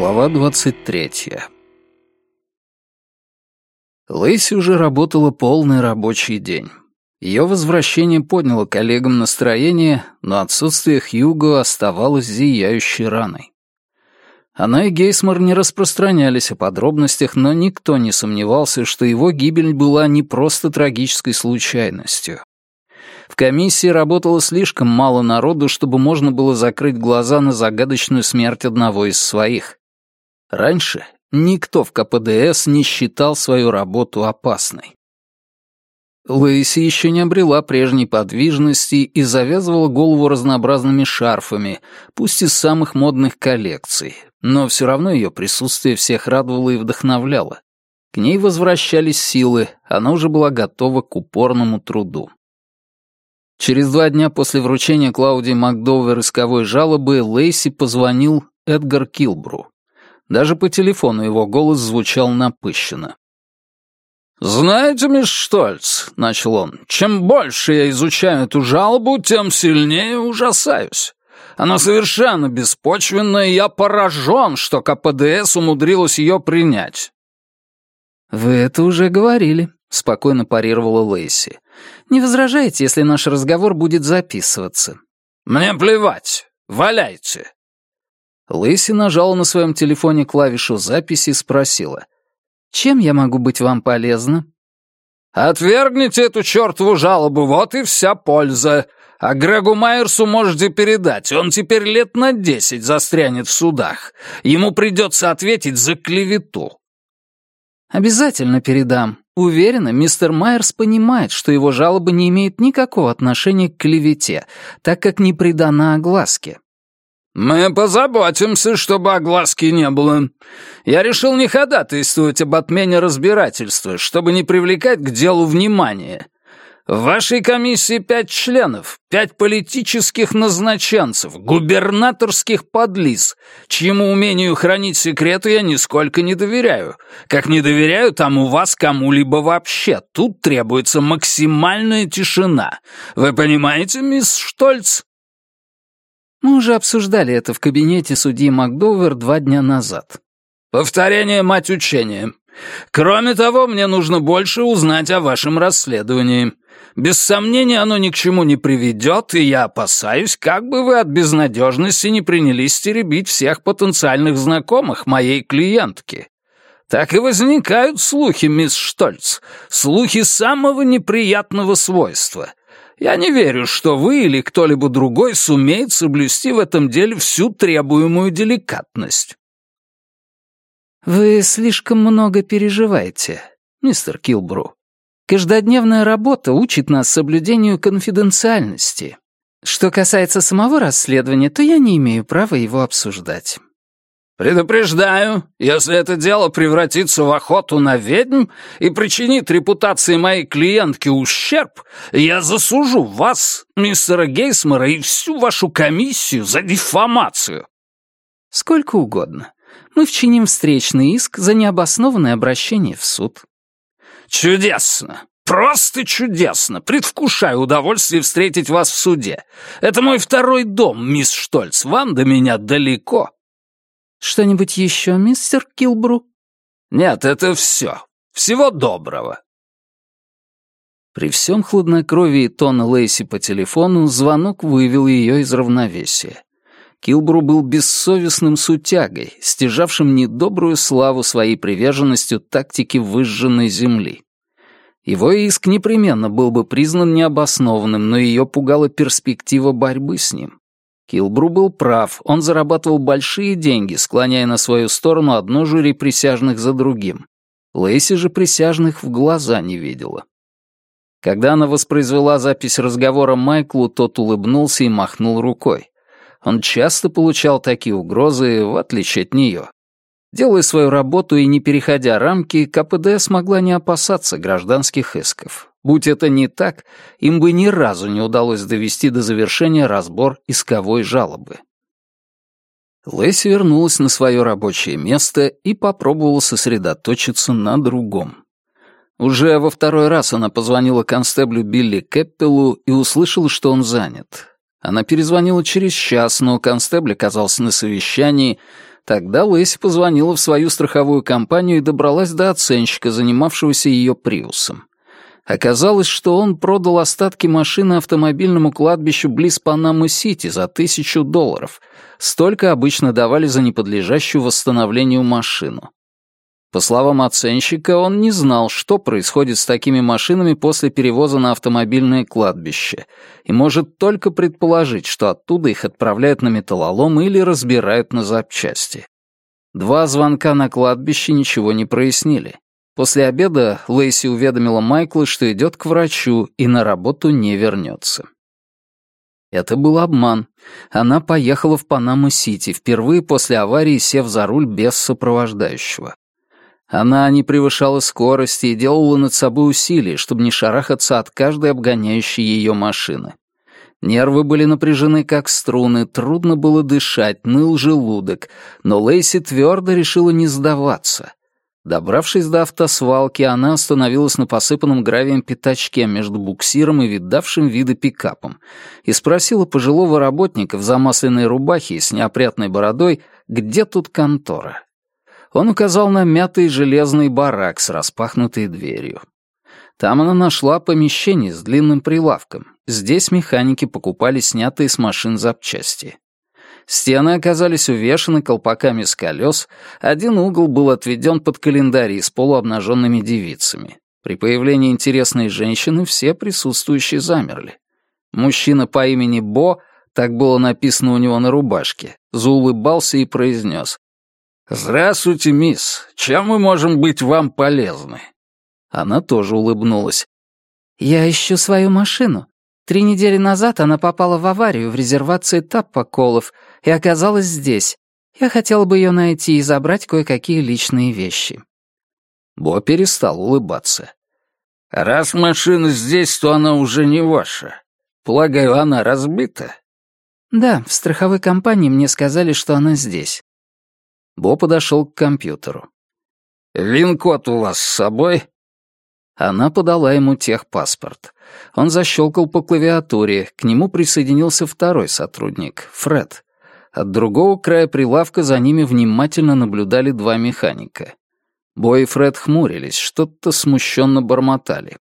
Глава 23. Лэйси уже работала полный рабочий день. Ее возвращение подняло коллегам настроение, но отсутствие Хьюго оставалось зияющей раной. Она и Гейсмор не распространялись о подробностях, но никто не сомневался, что его гибель была не просто трагической случайностью. В комиссии работало слишком мало народу, чтобы можно было закрыть глаза на загадочную смерть одного из своих. Раньше никто в КПДС не считал свою работу опасной. Лэйси еще не обрела прежней подвижности и завязывала голову разнообразными шарфами, пусть из самых модных коллекций, но все равно ее присутствие всех радовало и вдохновляло. К ней возвращались силы, она уже была готова к упорному труду. Через два дня после вручения Клаудии Макдовер исковой жалобы Лейси позвонил Эдгар Килбру. Даже по телефону его голос звучал напыщенно. «Знаете, мисс Штольц», — начал он, — «чем больше я изучаю эту жалобу, тем сильнее ужасаюсь. Она совершенно беспочвенная, и я поражен, что КПДС умудрилась ее принять». «Вы это уже говорили», — спокойно парировала Лейси. Не возражаете, если наш разговор будет записываться?» «Мне плевать. Валяйте». Лэйси нажала на своем телефоне клавишу записи и спросила. «Чем я могу быть вам полезна?» «Отвергните эту чертову жалобу, вот и вся польза. А Грегу Майерсу можете передать, он теперь лет на десять застрянет в судах. Ему придется ответить за клевету». «Обязательно передам. Уверена, мистер Майерс понимает, что его жалоба не имеет никакого отношения к клевете, так как не придана огласке. «Мы позаботимся, чтобы огласки не было. Я решил не ходатайствовать об отмене разбирательства, чтобы не привлекать к делу внимания. В вашей комиссии пять членов, пять политических назначенцев, губернаторских подлиз, чьему умению хранить секреты я нисколько не доверяю. Как не доверяю там у вас кому-либо вообще. Тут требуется максимальная тишина. Вы понимаете, мисс Штольц? Мы уже обсуждали это в кабинете судьи Макдовер два дня назад. Повторение мать учения. Кроме того, мне нужно больше узнать о вашем расследовании. Без сомнения, оно ни к чему не приведет, и я опасаюсь, как бы вы от безнадежности не принялись стеребить всех потенциальных знакомых моей клиентки. Так и возникают слухи, мисс Штольц, слухи самого неприятного свойства. Я не верю, что вы или кто-либо другой сумеет соблюсти в этом деле всю требуемую деликатность. «Вы слишком много переживаете, мистер Килбру. Каждодневная работа учит нас соблюдению конфиденциальности. Что касается самого расследования, то я не имею права его обсуждать». «Предупреждаю, если это дело превратится в охоту на ведьм и причинит репутации моей клиентки ущерб, я засужу вас, мистера Гейсмора, и всю вашу комиссию за дефамацию». «Сколько угодно мы вчиним встречный иск за необоснованное обращение в суд». «Чудесно! Просто чудесно! Предвкушаю удовольствие встретить вас в суде. Это мой второй дом, мисс Штольц. Вам до меня далеко». «Что-нибудь еще, мистер Килбру?» «Нет, это все. Всего доброго». При всем хладнокровии тона Лейси по телефону звонок вывел ее из равновесия. Килбру был бессовестным сутягой, стяжавшим недобрую славу своей приверженностью тактике выжженной земли. Его иск непременно был бы признан необоснованным, но ее пугала перспектива борьбы с ним. Килбру был прав, он зарабатывал большие деньги, склоняя на свою сторону одно жюри присяжных за другим. Лейси же присяжных в глаза не видела. Когда она воспроизвела запись разговора Майклу, тот улыбнулся и махнул рукой. Он часто получал такие угрозы, в отличие от нее. Делая свою работу и не переходя рамки, КПД смогла не опасаться гражданских исков. Будь это не так, им бы ни разу не удалось довести до завершения разбор исковой жалобы. Лэйси вернулась на свое рабочее место и попробовала сосредоточиться на другом. Уже во второй раз она позвонила констеблю Билли Кэппелу и услышала, что он занят. Она перезвонила через час, но констебль оказался на совещании, Тогда Лэйси позвонила в свою страховую компанию и добралась до оценщика, занимавшегося ее приусом. Оказалось, что он продал остатки машины автомобильному кладбищу близ Панамы-Сити за тысячу долларов. Столько обычно давали за неподлежащую восстановлению машину. По словам оценщика, он не знал, что происходит с такими машинами после перевоза на автомобильное кладбище, и может только предположить, что оттуда их отправляют на металлолом или разбирают на запчасти. Два звонка на кладбище ничего не прояснили. После обеда Лейси уведомила Майкла, что идет к врачу и на работу не вернется. Это был обман. Она поехала в Панаму-Сити, впервые после аварии сев за руль без сопровождающего. Она не превышала скорости и делала над собой усилия, чтобы не шарахаться от каждой обгоняющей ее машины. Нервы были напряжены, как струны, трудно было дышать, ныл желудок, но Лейси твердо решила не сдаваться. Добравшись до автосвалки, она остановилась на посыпанном гравием пятачке между буксиром и видавшим виды пикапом и спросила пожилого работника в замасленной рубахе и с неопрятной бородой, где тут контора. Он указал на мятый железный барак с распахнутой дверью. Там она нашла помещение с длинным прилавком. Здесь механики покупали снятые с машин запчасти. Стены оказались увешаны колпаками с колес, один угол был отведен под календари с полуобнаженными девицами. При появлении интересной женщины все присутствующие замерли. Мужчина по имени Бо, так было написано у него на рубашке, заулыбался и произнес. «Здравствуйте, мисс. Чем мы можем быть вам полезны?» Она тоже улыбнулась. «Я ищу свою машину. Три недели назад она попала в аварию в резервации Таппоколов и оказалась здесь. Я хотела бы ее найти и забрать кое-какие личные вещи». Бо перестал улыбаться. «Раз машина здесь, то она уже не ваша. Полагаю, она разбита?» «Да, в страховой компании мне сказали, что она здесь». Бо подошел к компьютеру. «Вин-код у вас с собой?» Она подала ему техпаспорт. Он защелкал по клавиатуре, к нему присоединился второй сотрудник, Фред. От другого края прилавка за ними внимательно наблюдали два механика. Бо и Фред хмурились, что-то смущенно бормотали.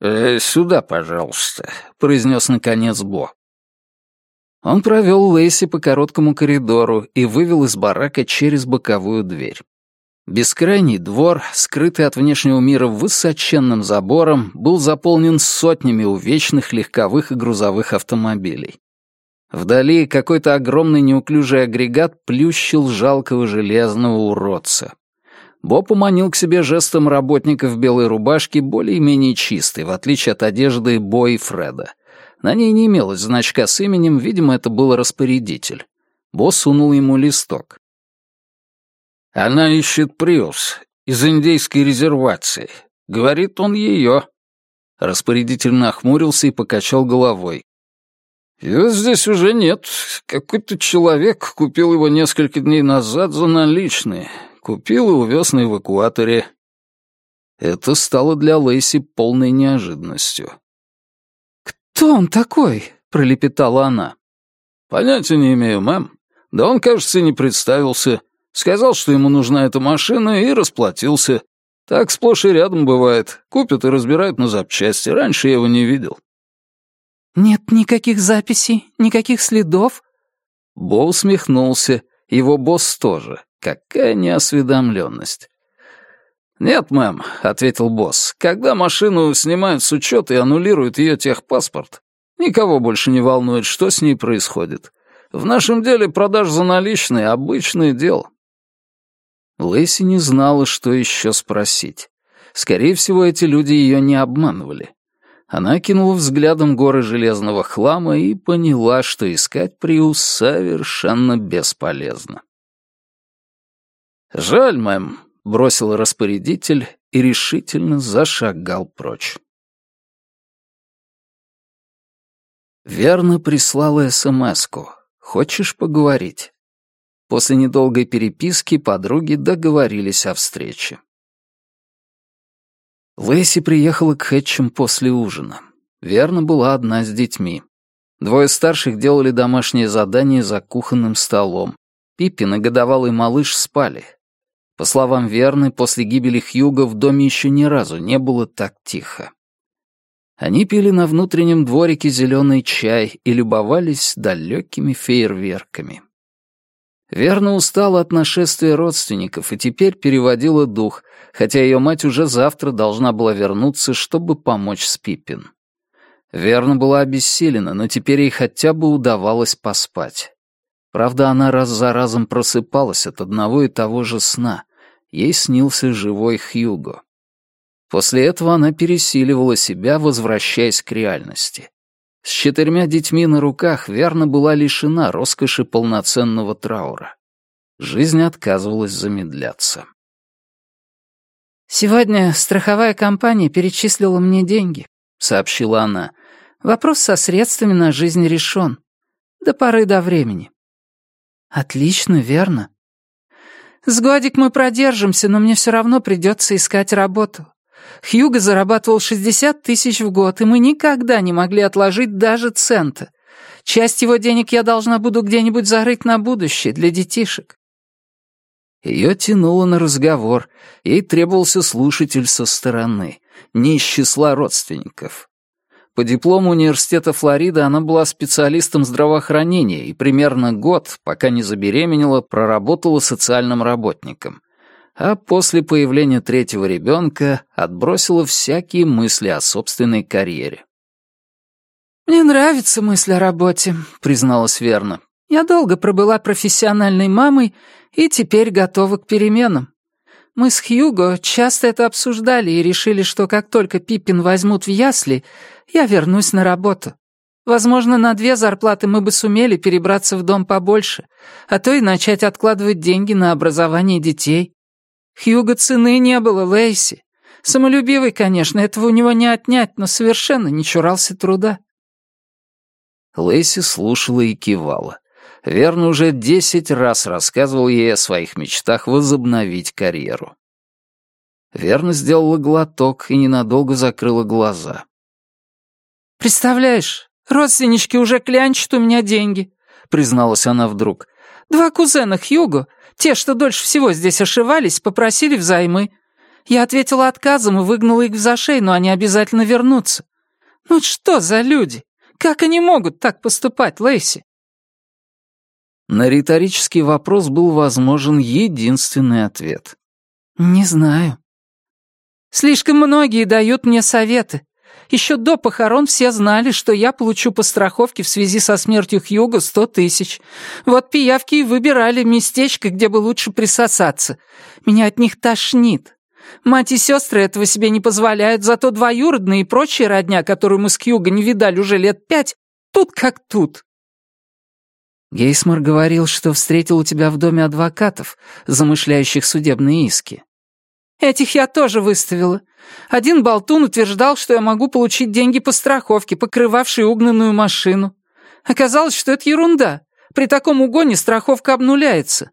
«Э, «Сюда, пожалуйста», — произнес наконец Бо. Он провел Лейси по короткому коридору и вывел из барака через боковую дверь. Бескрайний двор, скрытый от внешнего мира высоченным забором, был заполнен сотнями увечных легковых и грузовых автомобилей. Вдали какой-то огромный неуклюжий агрегат плющил жалкого железного уродца. Боб уманил к себе жестом работника в белой рубашке более-менее чистой, в отличие от одежды Бо и Фреда. На ней не имелось значка с именем, видимо, это был распорядитель. Босс сунул ему листок. «Она ищет Приус из индейской резервации. Говорит он ее». Распорядитель нахмурился и покачал головой. «Его здесь уже нет. Какой-то человек купил его несколько дней назад за наличные. Купил и увез на эвакуаторе». Это стало для Лейси полной неожиданностью. «Кто он такой?» — пролепетала она. «Понятия не имею, мэм. Да он, кажется, не представился. Сказал, что ему нужна эта машина, и расплатился. Так сплошь и рядом бывает. Купят и разбирают на запчасти. Раньше я его не видел». «Нет никаких записей, никаких следов?» Бо усмехнулся. Его босс тоже. Какая неосведомленность. «Нет, мэм», — ответил босс, — «когда машину снимают с учета и аннулируют ее техпаспорт, никого больше не волнует, что с ней происходит. В нашем деле продаж за наличные — обычное дело». Лэйси не знала, что еще спросить. Скорее всего, эти люди ее не обманывали. Она кинула взглядом горы железного хлама и поняла, что искать Приус совершенно бесполезно. «Жаль, мэм», бросил распорядитель и решительно зашагал прочь. Верно прислала СМС-ку. «Хочешь поговорить?» После недолгой переписки подруги договорились о встрече. Лэйси приехала к Хэтчам после ужина. Верна была одна с детьми. Двое старших делали домашнее задание за кухонным столом. Пиппин и годовалый малыш спали. По словам Верны, после гибели Хьюга в доме еще ни разу не было так тихо. Они пили на внутреннем дворике зеленый чай и любовались далекими фейерверками. Верна устала от нашествия родственников и теперь переводила дух, хотя ее мать уже завтра должна была вернуться, чтобы помочь с Пиппин. Верна была обессилена, но теперь ей хотя бы удавалось поспать. Правда, она раз за разом просыпалась от одного и того же сна. Ей снился живой Хьюго. После этого она пересиливала себя, возвращаясь к реальности. С четырьмя детьми на руках Верна была лишена роскоши полноценного траура. Жизнь отказывалась замедляться. «Сегодня страховая компания перечислила мне деньги», — сообщила она. «Вопрос со средствами на жизнь решен. До поры до времени». «Отлично, верно?» «С годик мы продержимся, но мне все равно придется искать работу. Хьюго зарабатывал 60 тысяч в год, и мы никогда не могли отложить даже цента. Часть его денег я должна буду где-нибудь зарыть на будущее для детишек. Ее тянуло на разговор, ей требовался слушатель со стороны, не из числа родственников. По диплому университета Флорида она была специалистом здравоохранения и примерно год, пока не забеременела, проработала социальным работником а после появления третьего ребенка отбросила всякие мысли о собственной карьере. «Мне нравится мысль о работе», — призналась Верна. «Я долго пробыла профессиональной мамой и теперь готова к переменам. Мы с Хьюго часто это обсуждали и решили, что как только Пиппин возьмут в ясли, я вернусь на работу. Возможно, на две зарплаты мы бы сумели перебраться в дом побольше, а то и начать откладывать деньги на образование детей. Хьюго цены не было, Лейси. Самолюбивый, конечно, этого у него не отнять, но совершенно не чурался труда. Лейси слушала и кивала. Верно, уже десять раз рассказывал ей о своих мечтах возобновить карьеру. Верно сделала глоток и ненадолго закрыла глаза. «Представляешь, родственнички уже клянчат у меня деньги», — призналась она вдруг. «Два кузена Хьюго те, что дольше всего здесь ошивались, попросили взаймы. Я ответила отказом и выгнала их в зашей, но они обязательно вернутся. Ну что за люди? Как они могут так поступать, Лейси? На риторический вопрос был возможен единственный ответ. «Не знаю». «Слишком многие дают мне советы. Еще до похорон все знали, что я получу по страховке в связи со смертью Хьюга сто тысяч. Вот пиявки и выбирали местечко, где бы лучше присосаться. Меня от них тошнит. Мать и сестры этого себе не позволяют, зато двоюродные и прочие родня, которую мы с Хьюго не видали уже лет пять, тут как тут. Гейсмар говорил, что встретил у тебя в доме адвокатов, замышляющих судебные иски. Этих я тоже выставила. Один болтун утверждал, что я могу получить деньги по страховке, покрывавшей угнанную машину. Оказалось, что это ерунда. При таком угоне страховка обнуляется.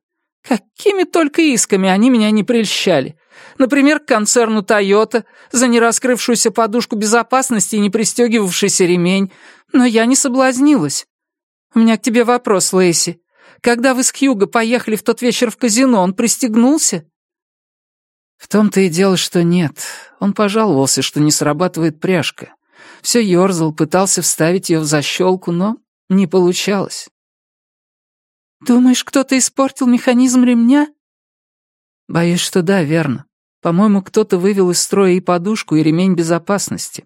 Какими только исками они меня не прельщали. Например, к концерну «Тойота» за нераскрывшуюся подушку безопасности и не пристегивавшийся ремень. Но я не соблазнилась. У меня к тебе вопрос, Лейси. Когда вы с Хьюго поехали в тот вечер в казино, он пристегнулся? В том-то и дело, что нет. Он пожаловался, что не срабатывает пряжка. Все ерзал, пытался вставить ее в защелку, но не получалось. «Думаешь, кто-то испортил механизм ремня?» «Боюсь, что да, верно. По-моему, кто-то вывел из строя и подушку, и ремень безопасности».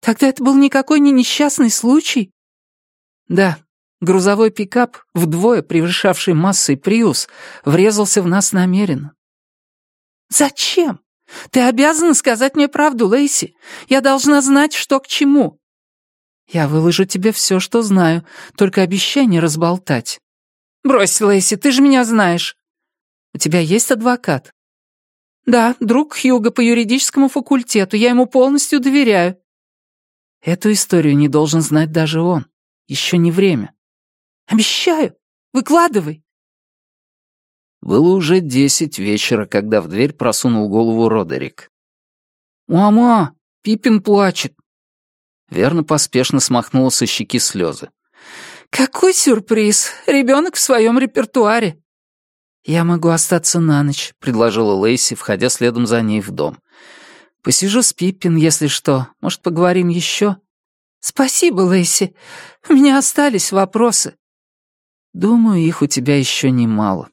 «Тогда это был никакой не несчастный случай?» «Да. Грузовой пикап, вдвое превышавший массой Приус, врезался в нас намеренно. «Зачем? Ты обязана сказать мне правду, Лейси. Я должна знать, что к чему». «Я выложу тебе все, что знаю, только обещай не разболтать». «Брось, Лейси, ты же меня знаешь». «У тебя есть адвокат?» «Да, друг Хьюга по юридическому факультету, я ему полностью доверяю». «Эту историю не должен знать даже он. Еще не время». «Обещаю. Выкладывай». Было уже десять вечера, когда в дверь просунул голову Родерик. «Мама, Пиппин плачет». Верно поспешно смахнула со щеки слезы. «Какой сюрприз! Ребенок в своем репертуаре!» «Я могу остаться на ночь», — предложила Лейси, входя следом за ней в дом. «Посижу с Пиппин, если что. Может, поговорим еще?» «Спасибо, Лейси. У меня остались вопросы». «Думаю, их у тебя еще немало.